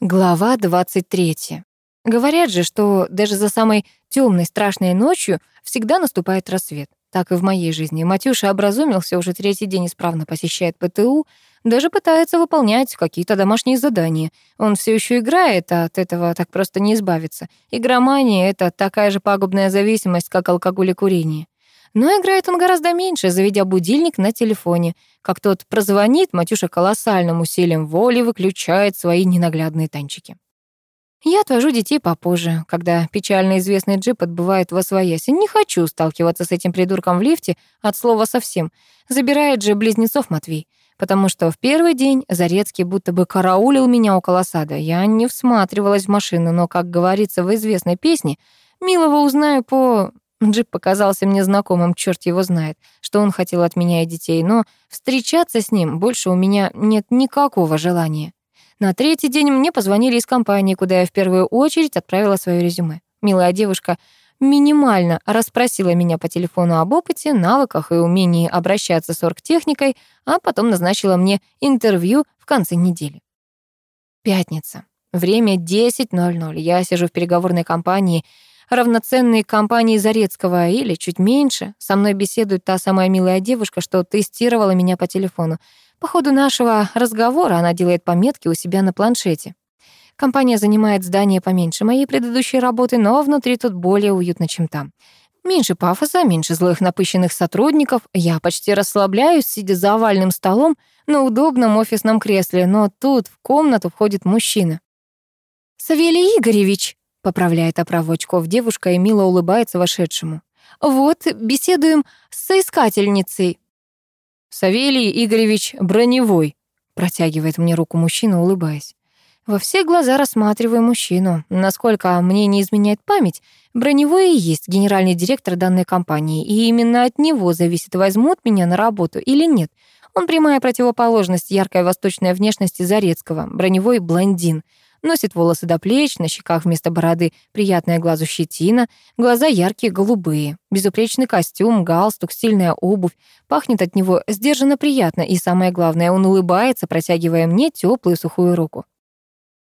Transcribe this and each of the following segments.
Глава 23. Говорят же, что даже за самой темной страшной ночью всегда наступает рассвет. Так и в моей жизни. Матюша образумился, уже третий день исправно посещает ПТУ, даже пытается выполнять какие-то домашние задания. Он все еще играет, а от этого так просто не избавиться. Игромания — это такая же пагубная зависимость, как алкоголь и курение. Но играет он гораздо меньше, заведя будильник на телефоне. Как тот прозвонит, Матюша колоссальным усилием воли выключает свои ненаглядные танчики. Я отвожу детей попозже, когда печально известный джип отбывает во свояси. Не хочу сталкиваться с этим придурком в лифте от слова совсем. Забирает же близнецов Матвей. Потому что в первый день Зарецкий будто бы караулил меня около сада. Я не всматривалась в машину, но, как говорится в известной песне, милого узнаю по Джип показался мне знакомым, черт его знает, что он хотел от меня и детей, но встречаться с ним больше у меня нет никакого желания. На третий день мне позвонили из компании, куда я в первую очередь отправила свое резюме. Милая девушка минимально расспросила меня по телефону об опыте, навыках и умении обращаться с оргтехникой, а потом назначила мне интервью в конце недели. Пятница. Время 10.00. Я сижу в переговорной компании равноценные компании Зарецкого или чуть меньше. Со мной беседует та самая милая девушка, что тестировала меня по телефону. По ходу нашего разговора она делает пометки у себя на планшете. Компания занимает здание поменьше моей предыдущей работы, но внутри тут более уютно, чем там. Меньше пафоса, меньше злых напыщенных сотрудников. Я почти расслабляюсь, сидя за овальным столом на удобном офисном кресле, но тут в комнату входит мужчина. «Савелий Игоревич!» Поправляет оправу очков девушка и мило улыбается вошедшему. «Вот, беседуем с соискательницей». «Савелий Игоревич Броневой», протягивает мне руку мужчина, улыбаясь. Во все глаза рассматриваю мужчину. Насколько мне не изменяет память, Броневой и есть генеральный директор данной компании, и именно от него зависит, возьмут меня на работу или нет. Он прямая противоположность яркой восточной внешности Зарецкого, Броневой блондин — Носит волосы до плеч, на щеках вместо бороды приятная глазу щетина, глаза яркие, голубые, безупречный костюм, галстук, стильная обувь. Пахнет от него сдержанно приятно, и самое главное, он улыбается, протягивая мне теплую сухую руку.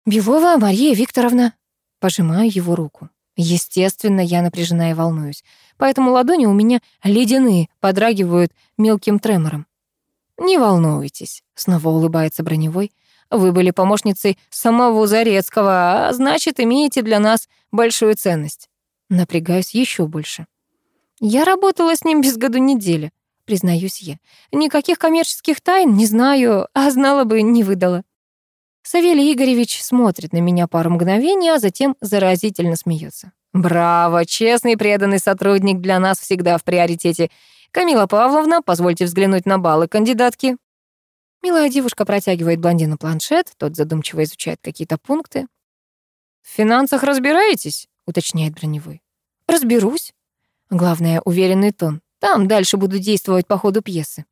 «Белова Мария Викторовна». Пожимаю его руку. Естественно, я напряжена и волнуюсь, поэтому ладони у меня ледяные, подрагивают мелким тремором. «Не волнуйтесь», — снова улыбается броневой, — вы были помощницей самого Зарецкого, а значит, имеете для нас большую ценность. Напрягаюсь еще больше. Я работала с ним без году недели, признаюсь я. Никаких коммерческих тайн не знаю, а знала бы, не выдала. Савелий Игоревич смотрит на меня пару мгновений, а затем заразительно смеется. «Браво! Честный преданный сотрудник для нас всегда в приоритете. Камила Павловна, позвольте взглянуть на баллы кандидатки». Милая девушка протягивает блондину планшет, тот задумчиво изучает какие-то пункты. «В финансах разбираетесь?» — уточняет броневой. «Разберусь». Главное, уверенный тон. Там дальше буду действовать по ходу пьесы.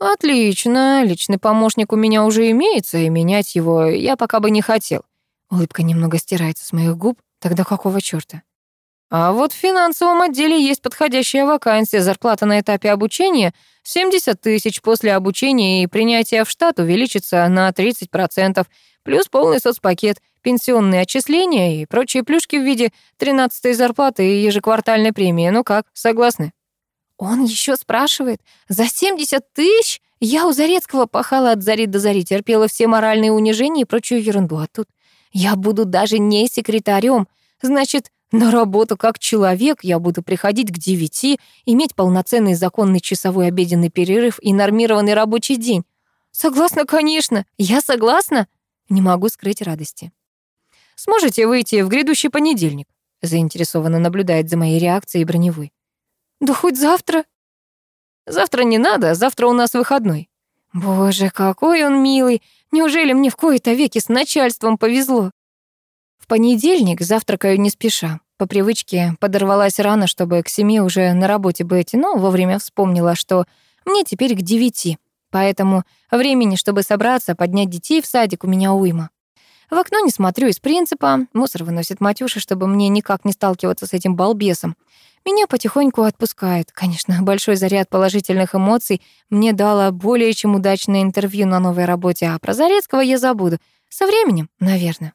«Отлично. Личный помощник у меня уже имеется, и менять его я пока бы не хотел». Улыбка немного стирается с моих губ. Тогда какого чёрта? А вот в финансовом отделе есть подходящая вакансия. Зарплата на этапе обучения 70 тысяч. После обучения и принятия в штат увеличится на 30%. Плюс полный соцпакет, пенсионные отчисления и прочие плюшки в виде 13-й зарплаты и ежеквартальной премии. Ну как, согласны? Он еще спрашивает. За 70 тысяч? Я у Зарецкого пахала от зари до зари, терпела все моральные унижения и прочую ерунду. А тут я буду даже не секретарем. Значит, на работу как человек я буду приходить к девяти, иметь полноценный законный часовой обеденный перерыв и нормированный рабочий день. Согласна, конечно. Я согласна. Не могу скрыть радости. Сможете выйти в грядущий понедельник? Заинтересованно наблюдает за моей реакцией броневой. Да хоть завтра. Завтра не надо, завтра у нас выходной. Боже, какой он милый. Неужели мне в кои-то веки с начальством повезло? Понедельник завтракаю не спеша. По привычке подорвалась рано, чтобы к семи уже на работе быть, но вовремя вспомнила, что мне теперь к девяти. Поэтому времени, чтобы собраться, поднять детей в садик, у меня уйма. В окно не смотрю из принципа. Мусор выносит Матюша, чтобы мне никак не сталкиваться с этим балбесом. Меня потихоньку отпускает. Конечно, большой заряд положительных эмоций мне дало более чем удачное интервью на новой работе, а про Зарецкого я забуду. Со временем, наверное.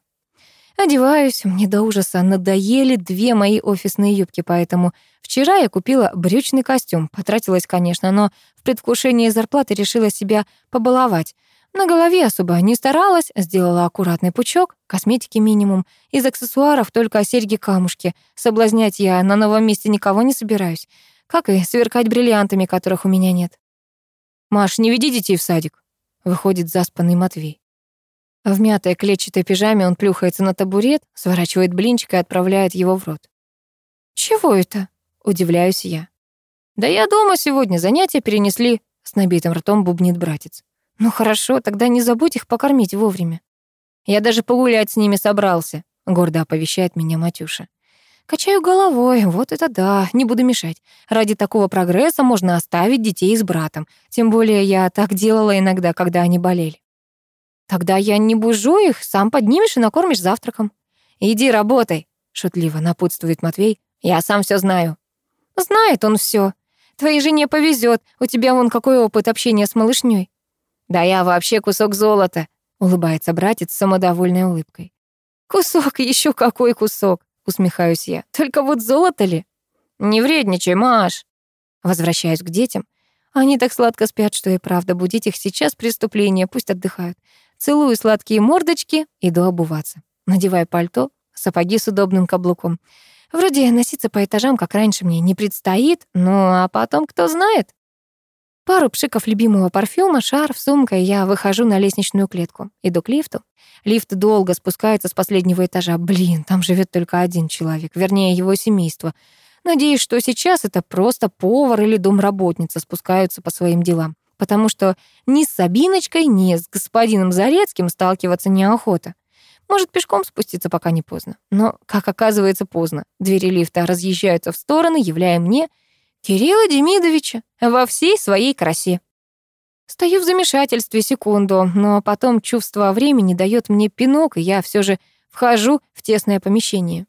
Одеваюсь, мне до ужаса надоели две мои офисные юбки, поэтому вчера я купила брючный костюм. Потратилась, конечно, но в предвкушении зарплаты решила себя побаловать. На голове особо не старалась, сделала аккуратный пучок, косметики минимум, из аксессуаров только серьги-камушки. Соблазнять я на новом месте никого не собираюсь, как и сверкать бриллиантами, которых у меня нет. «Маш, не веди детей в садик», — выходит заспанный Матвей. В мятой клетчатой пижаме он плюхается на табурет, сворачивает блинчик и отправляет его в рот. «Чего это?» — удивляюсь я. «Да я дома сегодня, занятия перенесли», — с набитым ртом бубнит братец. «Ну хорошо, тогда не забудь их покормить вовремя». «Я даже погулять с ними собрался», — гордо оповещает меня Матюша. Качаю головой, вот это да, не буду мешать. Ради такого прогресса можно оставить детей с братом. Тем более я так делала иногда, когда они болели. Тогда я не бужу их, сам поднимешь и накормишь завтраком. Иди работай, шутливо напутствует Матвей. Я сам все знаю. Знает он все. Твоей жене повезет, у тебя вон какой опыт общения с малышней. Да я вообще кусок золота, улыбается братец с самодовольной улыбкой. Кусок, еще какой кусок, усмехаюсь я. Только вот золото ли? Не вредничай, Маш. Возвращаюсь к детям. Они так сладко спят, что и правда будить их сейчас преступление, пусть отдыхают. Целую сладкие мордочки, иду обуваться. Надеваю пальто, сапоги с удобным каблуком. Вроде носиться по этажам, как раньше, мне не предстоит, ну а потом кто знает. Пару пшиков любимого парфюма, шарф, сумка, и я выхожу на лестничную клетку. Иду к лифту. Лифт долго спускается с последнего этажа. Блин, там живет только один человек, вернее, его семейство. Надеюсь, что сейчас это просто повар или домработница спускаются по своим делам потому что ни с Сабиночкой, ни с господином Зарецким сталкиваться неохота. Может, пешком спуститься, пока не поздно. Но, как оказывается, поздно. Двери лифта разъезжаются в стороны, являя мне Кирилла Демидовича во всей своей красе. Стою в замешательстве секунду, но потом чувство времени дает мне пинок, и я все же вхожу в тесное помещение.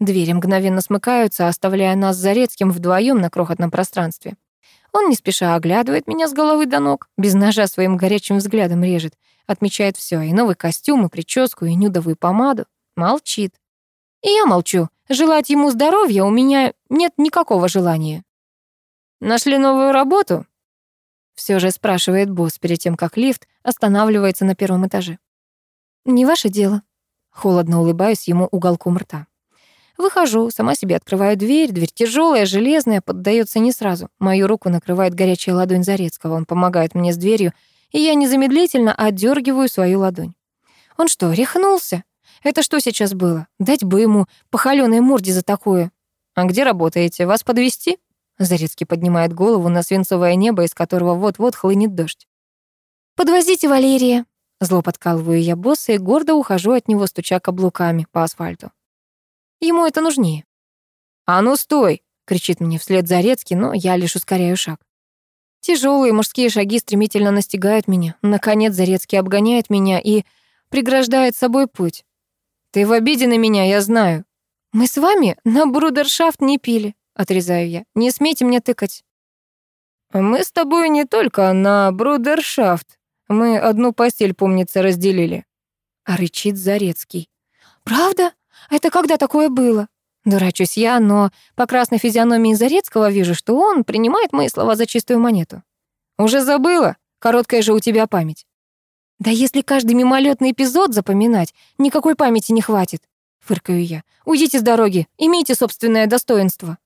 Двери мгновенно смыкаются, оставляя нас с Зарецким вдвоем на крохотном пространстве. Он не спеша оглядывает меня с головы до ног, без ножа своим горячим взглядом режет, отмечает все, и новый костюм, и прическу, и нюдовую помаду. Молчит. И я молчу. Желать ему здоровья у меня нет никакого желания. «Нашли новую работу?» Все же спрашивает босс перед тем, как лифт останавливается на первом этаже. «Не ваше дело». Холодно улыбаюсь ему уголком рта. Выхожу, сама себе открываю дверь. Дверь тяжелая, железная, поддается не сразу. Мою руку накрывает горячая ладонь Зарецкого. Он помогает мне с дверью, и я незамедлительно отдергиваю свою ладонь. Он что, рехнулся? Это что сейчас было? Дать бы ему по холёной морде за такое. А где работаете? Вас подвести? Зарецкий поднимает голову на свинцовое небо, из которого вот-вот хлынет дождь. «Подвозите Валерия!» Зло подкалываю я босса и гордо ухожу от него, стуча каблуками по асфальту. Ему это нужнее. «А ну стой!» — кричит мне вслед Зарецкий, но я лишь ускоряю шаг. Тяжелые мужские шаги стремительно настигают меня. Наконец Зарецкий обгоняет меня и преграждает собой путь. «Ты в обиде на меня, я знаю». «Мы с вами на брудершафт не пили», — отрезаю я. «Не смейте мне тыкать». «Мы с тобой не только на брудершафт. Мы одну постель, помнится, разделили», — рычит Зарецкий. «Правда? Это когда такое было? Дурачусь я, но по красной физиономии Зарецкого вижу, что он принимает мои слова за чистую монету. Уже забыла? Короткая же у тебя память. Да если каждый мимолетный эпизод запоминать, никакой памяти не хватит. Фыркаю я. Уйдите с дороги, имейте собственное достоинство.